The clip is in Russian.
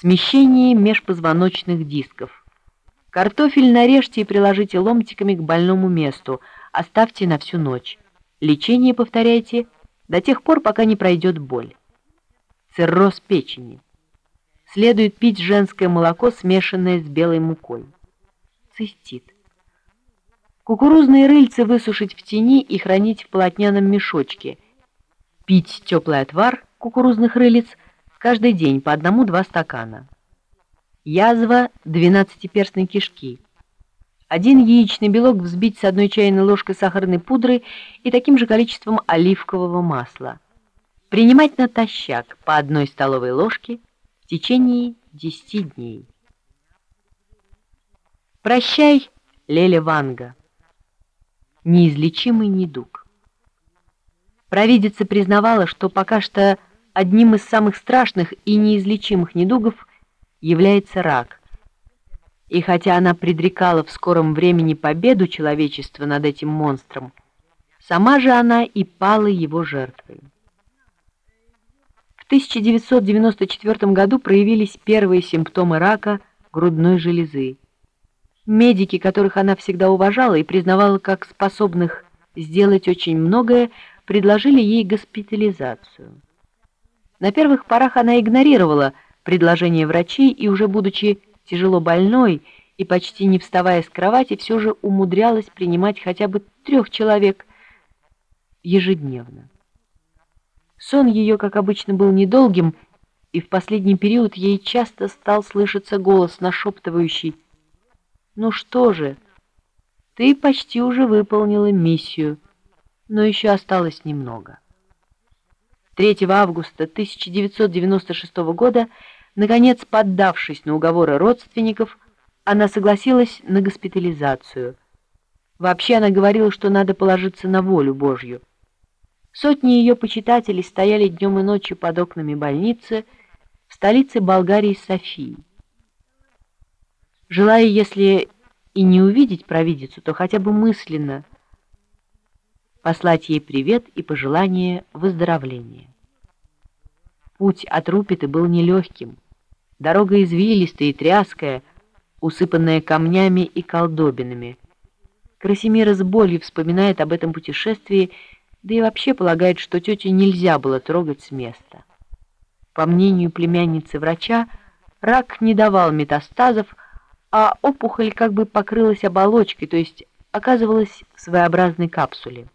Смещение межпозвоночных дисков. Картофель нарежьте и приложите ломтиками к больному месту, оставьте на всю ночь. Лечение повторяйте до тех пор, пока не пройдет боль. Цирроз печени. Следует пить женское молоко, смешанное с белой мукой. Цистит. Кукурузные рыльца высушить в тени и хранить в полотняном мешочке. Пить теплый отвар кукурузных рылиц каждый день по одному-два стакана. Язва двенадцатиперстной кишки. Один яичный белок взбить с одной чайной ложкой сахарной пудры и таким же количеством оливкового масла. Принимать натощак по одной столовой ложке в течение 10 дней. Прощай, Леля Ванга неизлечимый недуг. Провидица признавала, что пока что одним из самых страшных и неизлечимых недугов является рак. И хотя она предрекала в скором времени победу человечества над этим монстром, сама же она и пала его жертвой. В 1994 году проявились первые симптомы рака грудной железы. Медики, которых она всегда уважала и признавала как способных сделать очень многое, предложили ей госпитализацию. На первых порах она игнорировала предложение врачей и уже будучи тяжело больной и почти не вставая с кровати, все же умудрялась принимать хотя бы трех человек ежедневно. Сон ее, как обычно, был недолгим, и в последний период ей часто стал слышаться голос, нашептывающий ну что же, ты почти уже выполнила миссию, но еще осталось немного. 3 августа 1996 года, наконец поддавшись на уговоры родственников, она согласилась на госпитализацию. Вообще она говорила, что надо положиться на волю Божью. Сотни ее почитателей стояли днем и ночью под окнами больницы в столице Болгарии Софии. Желая, если и не увидеть провидицу, то хотя бы мысленно послать ей привет и пожелание выздоровления. Путь от Рупиты был нелегким. Дорога извилистая и тряская, усыпанная камнями и колдобинами. Красимира с болью вспоминает об этом путешествии, да и вообще полагает, что тете нельзя было трогать с места. По мнению племянницы врача, рак не давал метастазов, а опухоль как бы покрылась оболочкой, то есть оказывалась в своеобразной капсуле.